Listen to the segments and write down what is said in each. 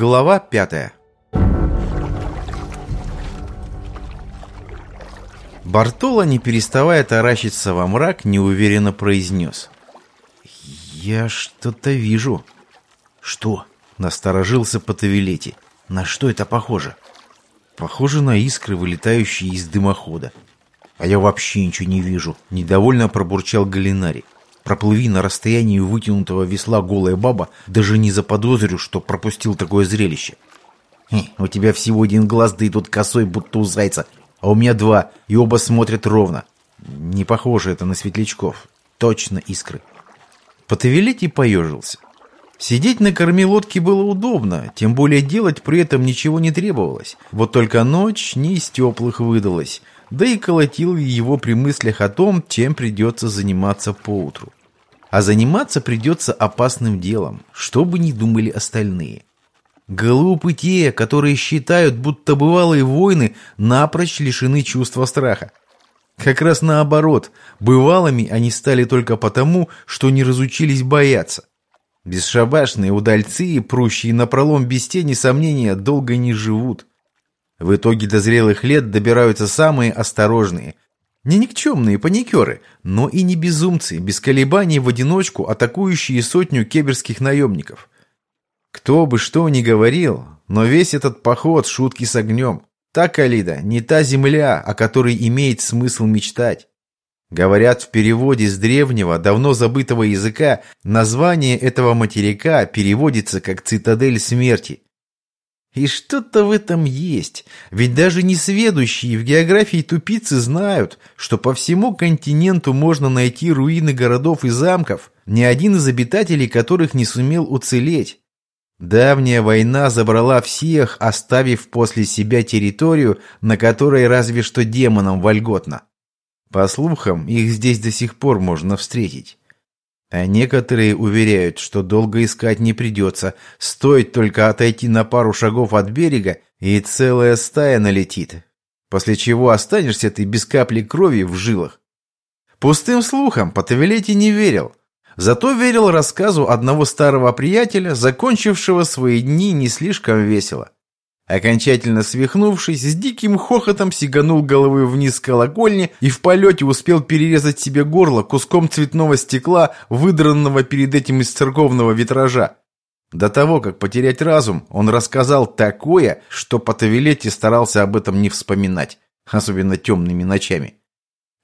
Глава пятая Бартоло, не переставая таращиться во мрак, неуверенно произнес. «Я что-то вижу». «Что?» — насторожился Патавилети. «На что это похоже?» «Похоже на искры, вылетающие из дымохода». «А я вообще ничего не вижу», — недовольно пробурчал Галинари. «Проплыви на расстоянии вытянутого весла голая баба, даже не заподозрю, что пропустил такое зрелище». «У тебя всего один глаз, да и тут косой, будто у зайца», а у меня два, и оба смотрят ровно. Не похоже это на светлячков. Точно искры. Потавилетий поежился. Сидеть на корме лодки было удобно, тем более делать при этом ничего не требовалось. Вот только ночь не из теплых выдалась, да и колотил его при мыслях о том, чем придется заниматься поутру. А заниматься придется опасным делом, что бы ни думали остальные. Глупы те, которые считают, будто бывалые войны напрочь лишены чувства страха. Как раз наоборот, бывалыми они стали только потому, что не разучились бояться. Бесшабашные удальцы, прущие напролом без тени сомнения, долго не живут. В итоге до зрелых лет добираются самые осторожные. Не никчемные паникеры, но и не безумцы, без колебаний в одиночку атакующие сотню кеберских наемников. Кто бы что ни говорил, но весь этот поход — шутки с огнем. Та Калида не та земля, о которой имеет смысл мечтать. Говорят, в переводе с древнего, давно забытого языка, название этого материка переводится как «цитадель смерти». И что-то в этом есть, ведь даже несведущие в географии тупицы знают, что по всему континенту можно найти руины городов и замков, ни один из обитателей которых не сумел уцелеть. Давняя война забрала всех, оставив после себя территорию, на которой разве что демонам вольготно. По слухам, их здесь до сих пор можно встретить. А некоторые уверяют, что долго искать не придется, стоит только отойти на пару шагов от берега, и целая стая налетит. После чего останешься ты без капли крови в жилах. Пустым слухам Потавилетти не верил. Зато верил рассказу одного старого приятеля, закончившего свои дни не слишком весело. Окончательно свихнувшись, с диким хохотом сиганул головой вниз колокольни и в полете успел перерезать себе горло куском цветного стекла, выдранного перед этим из церковного витража. До того, как потерять разум, он рассказал такое, что Потавилетти старался об этом не вспоминать, особенно темными ночами.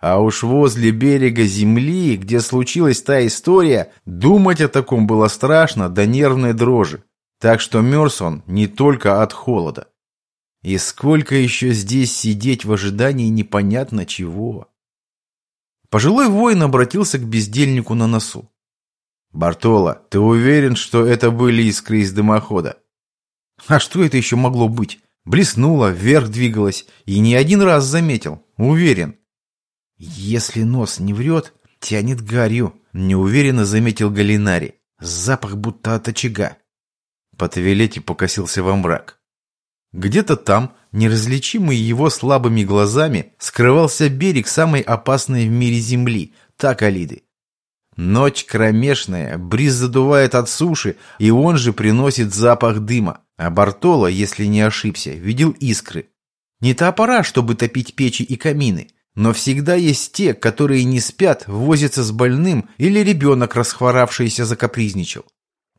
А уж возле берега земли, где случилась та история, думать о таком было страшно до нервной дрожи. Так что мерз он не только от холода. И сколько еще здесь сидеть в ожидании непонятно чего. Пожилой воин обратился к бездельнику на носу. «Бартоло, ты уверен, что это были искры из дымохода?» «А что это еще могло быть?» Блеснула, вверх двигалась, и не один раз заметил. Уверен. «Если нос не врет, тянет гарью», — неуверенно заметил Галинари. «Запах будто от очага». Потавилетти покосился во мрак. Где-то там, неразличимый его слабыми глазами, скрывался берег самой опасной в мире земли, Такалиды. Ночь кромешная, бриз задувает от суши, и он же приносит запах дыма. А Бартоло, если не ошибся, видел искры. Не та пора, чтобы топить печи и камины. Но всегда есть те, которые не спят, возятся с больным или ребенок, расхворавшийся, закапризничал.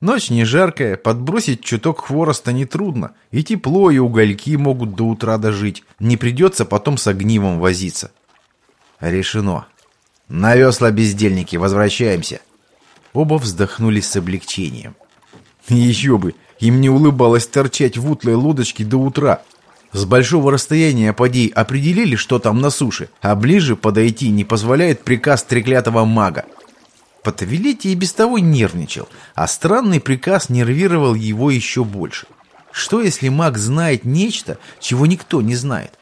Ночь не жаркая, подбросить чуток хвороста нетрудно, и тепло, и угольки могут до утра дожить, не придется потом с огнивом возиться. Решено. На весла, бездельники, возвращаемся. Оба вздохнули с облегчением. Еще бы, им не улыбалось торчать в утлой лодочке до утра, с большого расстояния поди определили, что там на суше, а ближе подойти не позволяет приказ треклятого мага. Потавилетти и без того нервничал, а странный приказ нервировал его еще больше. Что если маг знает нечто, чего никто не знает?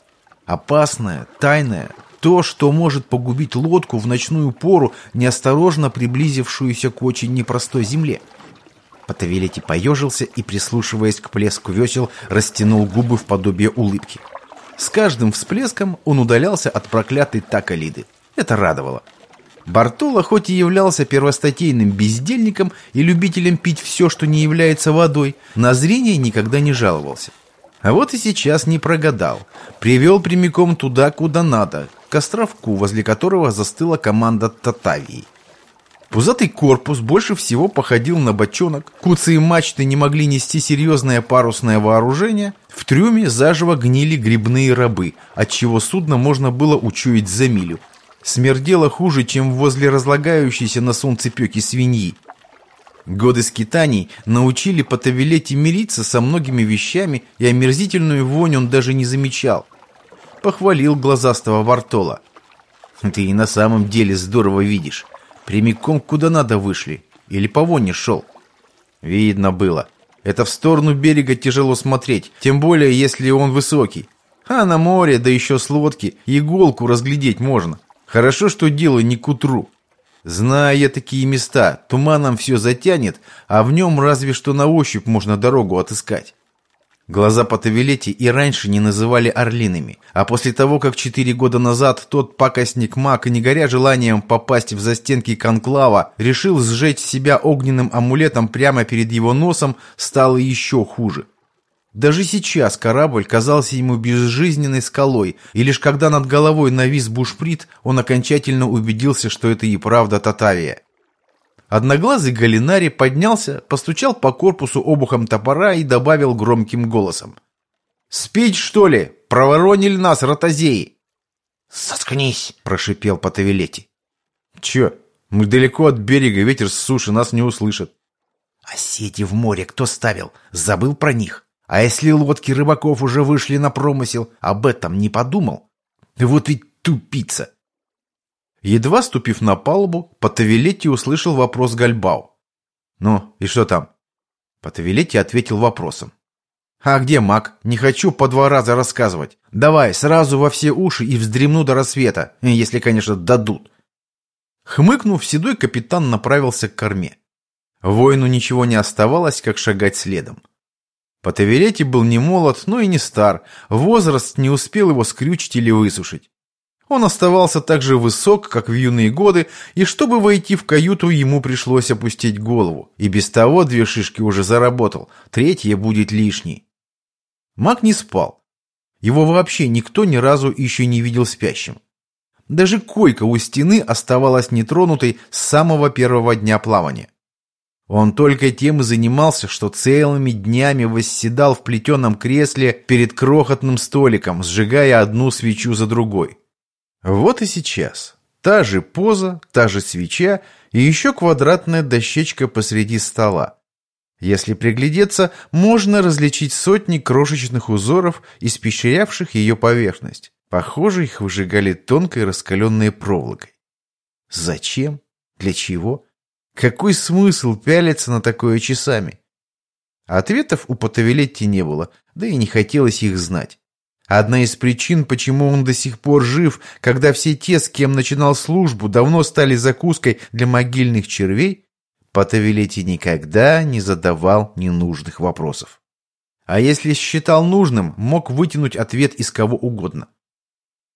Опасное, тайное, то, что может погубить лодку в ночную пору, неосторожно приблизившуюся к очень непростой земле. Потавилетти поежился и, прислушиваясь к плеску весел, растянул губы в подобие улыбки. С каждым всплеском он удалялся от проклятой Такалиды. Это радовало. Бартоло хоть и являлся первостатейным бездельником и любителем пить все, что не является водой, на зрение никогда не жаловался. А вот и сейчас не прогадал. Привел прямиком туда, куда надо, к островку, возле которого застыла команда Татавии. Пузатый корпус больше всего походил на бочонок, куцы и мачты не могли нести серьезное парусное вооружение, в трюме заживо гнили грибные рабы, отчего судно можно было учуять за милю. Смердело хуже, чем возле разлагающейся на солнцепеке свиньи. Годы скитаний научили Потавилете мириться со многими вещами, и омерзительную вонь он даже не замечал. Похвалил глазастого Вартола. «Ты и на самом деле здорово видишь». Прямиком куда надо вышли. Или по воне шел. Видно было. Это в сторону берега тяжело смотреть, тем более, если он высокий. А на море, да еще с лодки, иголку разглядеть можно. Хорошо, что дело не к утру. Зная я такие места, туманом все затянет, а в нем разве что на ощупь можно дорогу отыскать. Глаза по Тавилете и раньше не называли орлиными, а после того, как четыре года назад тот пакостник Мак, не горя желанием попасть в застенки конклава, решил сжечь себя огненным амулетом прямо перед его носом, стало еще хуже. Даже сейчас корабль казался ему безжизненной скалой, и лишь когда над головой навис бушприт, он окончательно убедился, что это и правда Татавия. Одноглазый Галинари поднялся, постучал по корпусу обухом топора и добавил громким голосом. «Спить, что ли? Проворонили нас, ротозеи!» «Соскнись!» — прошипел Потавилетти. «Че? Мы далеко от берега, ветер с суши, нас не услышат». «А сети в море кто ставил? Забыл про них? А если лодки рыбаков уже вышли на промысел, об этом не подумал? Вот ведь тупица!» Едва ступив на палубу, Потавилетти услышал вопрос Гальбау. «Ну, и что там?» Потавилетти ответил вопросом. «А где маг? Не хочу по два раза рассказывать. Давай, сразу во все уши и вздремну до рассвета, если, конечно, дадут». Хмыкнув, седой капитан направился к корме. Воину ничего не оставалось, как шагать следом. Потаверетти был не молод, но и не стар. Возраст не успел его скрючить или высушить. Он оставался так же высок, как в юные годы, и чтобы войти в каюту, ему пришлось опустить голову. И без того две шишки уже заработал, третья будет лишней. Маг не спал. Его вообще никто ни разу еще не видел спящим. Даже койка у стены оставалась нетронутой с самого первого дня плавания. Он только тем и занимался, что целыми днями восседал в плетеном кресле перед крохотным столиком, сжигая одну свечу за другой. Вот и сейчас. Та же поза, та же свеча и еще квадратная дощечка посреди стола. Если приглядеться, можно различить сотни крошечных узоров, испещрявших ее поверхность. Похоже, их выжигали тонкой раскаленной проволокой. Зачем? Для чего? Какой смысл пялиться на такое часами? Ответов у Потавилетти не было, да и не хотелось их знать. Одна из причин, почему он до сих пор жив, когда все те, с кем начинал службу, давно стали закуской для могильных червей, Потавилетти никогда не задавал ненужных вопросов. А если считал нужным, мог вытянуть ответ из кого угодно.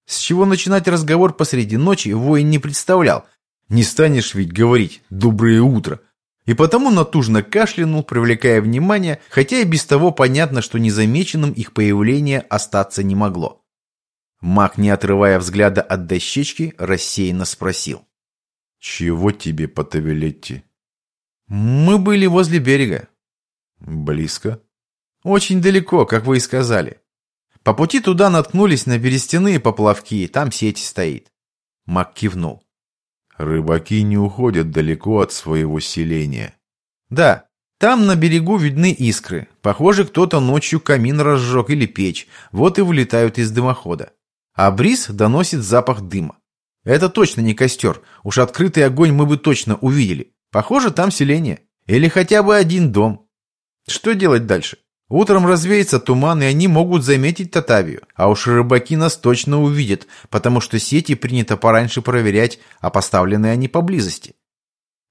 С чего начинать разговор посреди ночи, воин не представлял. Не станешь ведь говорить «доброе утро», и потому натужно кашлянул, привлекая внимание, хотя и без того понятно, что незамеченным их появление остаться не могло. Маг, не отрывая взгляда от дощечки, рассеянно спросил. «Чего тебе, Потавилетти?» «Мы были возле берега». «Близко?» «Очень далеко, как вы и сказали. По пути туда наткнулись на берестяные поплавки, там сеть стоит». Маг кивнул. Рыбаки не уходят далеко от своего селения. Да, там на берегу видны искры. Похоже, кто-то ночью камин разжег или печь, вот и вылетают из дымохода. А бриз доносит запах дыма. Это точно не костер. Уж открытый огонь мы бы точно увидели. Похоже, там селение. Или хотя бы один дом. Что делать дальше? Утром развеется туман, и они могут заметить Татавию. А уж рыбаки нас точно увидят, потому что сети принято пораньше проверять, а поставлены они поблизости.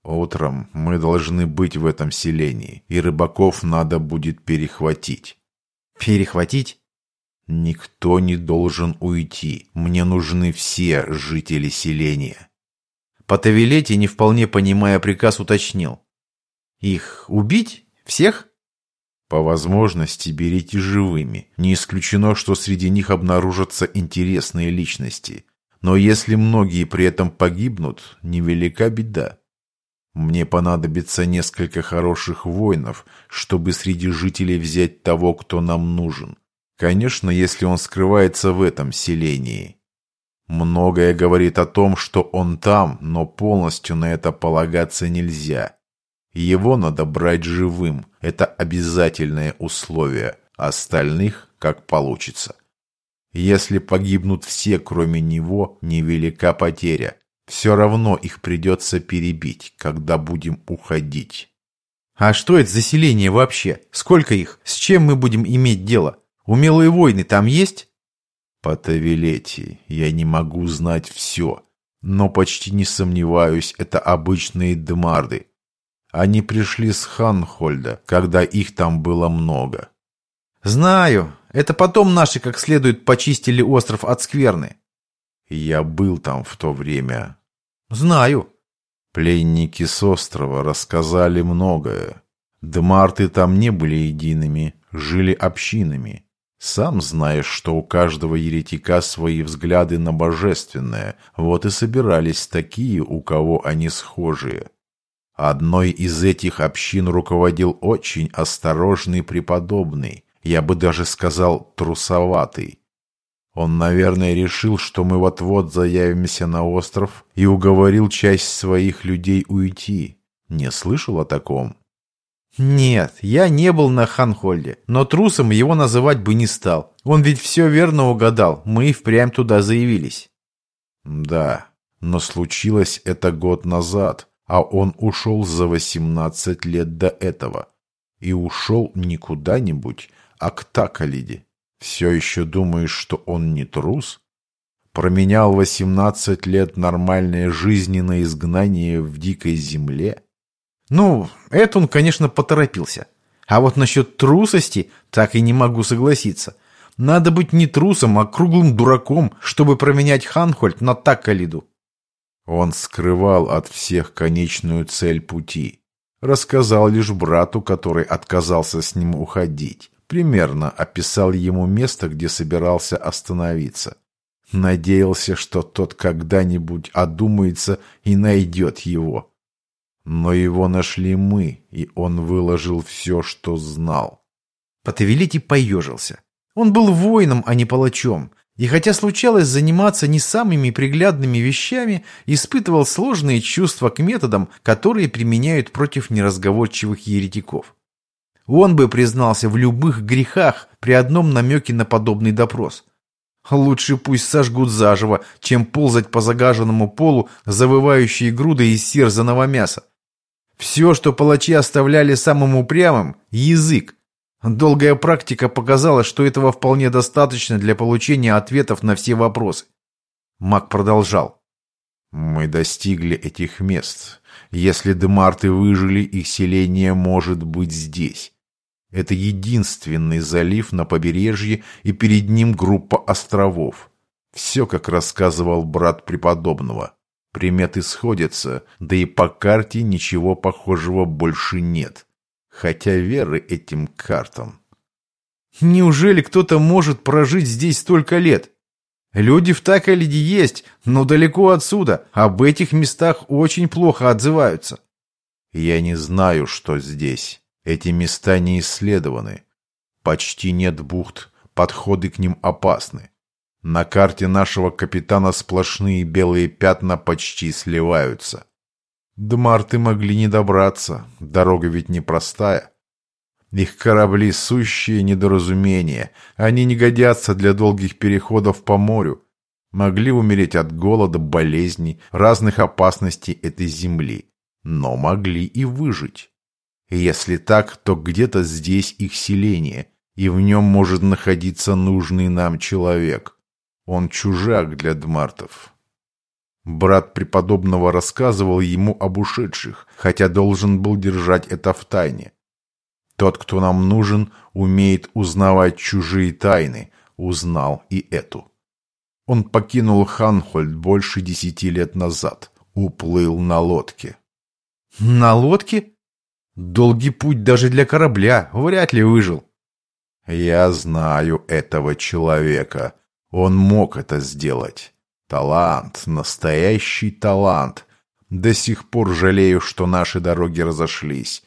Утром мы должны быть в этом селении, и рыбаков надо будет перехватить. Перехватить? Никто не должен уйти. Мне нужны все жители селения. Потавилетти, не вполне понимая приказ, уточнил. Их убить? Всех? По возможности берите живыми. Не исключено, что среди них обнаружатся интересные личности. Но если многие при этом погибнут, невелика беда. Мне понадобится несколько хороших воинов, чтобы среди жителей взять того, кто нам нужен. Конечно, если он скрывается в этом селении. Многое говорит о том, что он там, но полностью на это полагаться нельзя. Его надо брать живым, это обязательное условие, остальных как получится. Если погибнут все, кроме него, невелика потеря. Все равно их придется перебить, когда будем уходить. А что это за селение вообще? Сколько их? С чем мы будем иметь дело? Умелые войны там есть? По Тавилетии я не могу знать все, но почти не сомневаюсь, это обычные дмарды. Они пришли с Ханхольда, когда их там было много. Знаю. Это потом наши как следует почистили остров от скверны. Я был там в то время. Знаю. Пленники с острова рассказали многое. Дмарты там не были едиными, жили общинами. Сам знаешь, что у каждого еретика свои взгляды на божественное, вот и собирались такие, у кого они схожие. Одной из этих общин руководил очень осторожный преподобный, я бы даже сказал трусоватый. Он, наверное, решил, что мы вот-вот заявимся на остров и уговорил часть своих людей уйти. Не слышал о таком? Нет, я не был на Ханхольде, но трусом его называть бы не стал. Он ведь все верно угадал, мы и впрямь туда заявились. Да, но случилось это год назад, а он ушел за восемнадцать лет до этого. И ушел не куда-нибудь, а к Такалиде. Все еще думаешь, что он не трус? Променял восемнадцать лет нормальной жизни на изгнание в дикой земле? Ну, это он, конечно, поторопился. А вот насчет трусости так и не могу согласиться. Надо быть не трусом, а круглым дураком, чтобы променять Ханхольд на Таккалиду. Он скрывал от всех конечную цель пути. Рассказал лишь брату, который отказался с ним уходить примерно описал ему место, где собирался остановиться. Надеялся, что тот когда-нибудь одумается и найдет его. Но его нашли мы, и он выложил все, что знал. Потавилити поежился. Он был воином, а не палачом, и хотя случалось заниматься не самыми приглядными вещами, испытывал сложные чувства к методам, которые применяют против неразговорчивых еретиков. Он бы признался в любых грехах при одном намеке на подобный допрос. Лучше пусть сожгут заживо, чем ползать по загаженному полу, завывающие груды из серзаного мяса. Все, что палачи оставляли самым упрямым – язык. Долгая практика показала, что этого вполне достаточно для получения ответов на все вопросы. Мак продолжал. «Мы достигли этих мест. Если демарты выжили, их селение может быть здесь. Это единственный залив на побережье, и перед ним группа островов. Все, как рассказывал брат преподобного. Приметы сходятся, да и по карте ничего похожего больше нет. Хотя веры этим картам. Неужели кто-то может прожить здесь столько лет? Люди в Такалиде есть, но далеко отсюда. Об этих местах очень плохо отзываются. Я не знаю, что здесь. Эти места не исследованы. Почти нет бухт, подходы к ним опасны. На карте нашего капитана сплошные белые пятна почти сливаются. Дмарты могли не добраться, дорога ведь непростая. Их корабли сущие недоразумения, они не годятся для долгих переходов по морю. Могли умереть от голода, болезней, разных опасностей этой земли, но могли и выжить. Если так, то где-то здесь их селение, и в нем может находиться нужный нам человек. Он чужак для дмартов. Брат преподобного рассказывал ему об ушедших, хотя должен был держать это в тайне. Тот, кто нам нужен, умеет узнавать чужие тайны, узнал и эту. Он покинул Ханхольд больше десяти лет назад. уплыл на лодке. На лодке? Долгий путь даже для корабля, вряд ли выжил. Я знаю этого человека. Он мог это сделать. Талант, настоящий талант. До сих пор жалею, что наши дороги разошлись.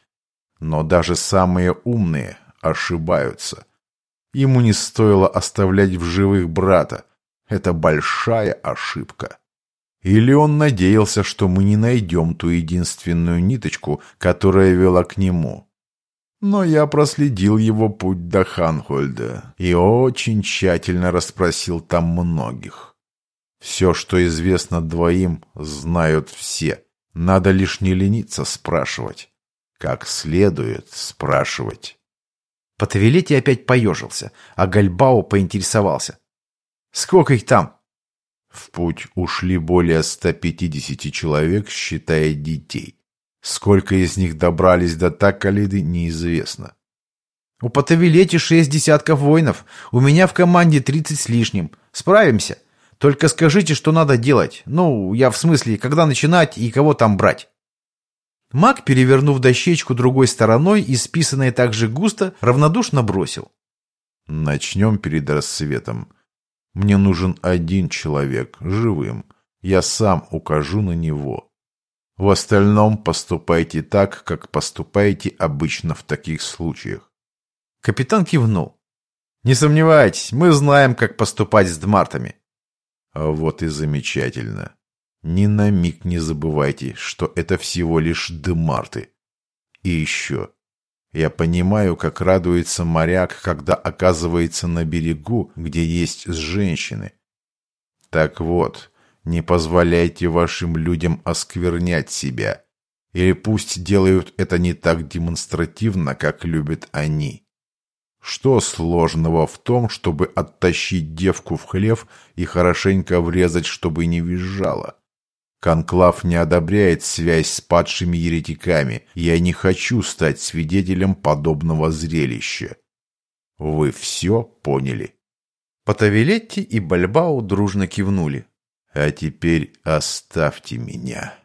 Но даже самые умные ошибаются. Ему не стоило оставлять в живых брата. Это большая ошибка. Или он надеялся, что мы не найдем ту единственную ниточку, которая вела к нему. Но я проследил его путь до Ханхольда и очень тщательно расспросил там многих. Все, что известно двоим, знают все. Надо лишь не лениться спрашивать. Как следует спрашивать. Потавилетти опять поежился, а Гальбао поинтересовался. «Сколько их там?» В путь ушли более 150 человек, считая детей. Сколько из них добрались до Такалиды, неизвестно. «У Потавилетти шесть десятков воинов, у меня в команде тридцать с лишним. Справимся. Только скажите, что надо делать. Ну, я в смысле, когда начинать и кого там брать?» Маг, перевернув дощечку другой стороной и списанной также густо, равнодушно бросил. «Начнем перед рассветом. Мне нужен один человек, живым. Я сам укажу на него. В остальном поступайте так, как поступаете обычно в таких случаях». Капитан кивнул. «Не сомневайтесь, мы знаем, как поступать с дмартами». А вот и замечательно. Ни на миг не забывайте, что это всего лишь демарты. И еще. Я понимаю, как радуется моряк, когда оказывается на берегу, где есть женщины. Так вот, не позволяйте вашим людям осквернять себя. Или пусть делают это не так демонстративно, как любят они. Что сложного в том, чтобы оттащить девку в хлев и хорошенько врезать, чтобы не визжала? Конклав не одобряет связь с падшими еретиками. Я не хочу стать свидетелем подобного зрелища. Вы все поняли. Потавилетти и Бальбао дружно кивнули. А теперь оставьте меня.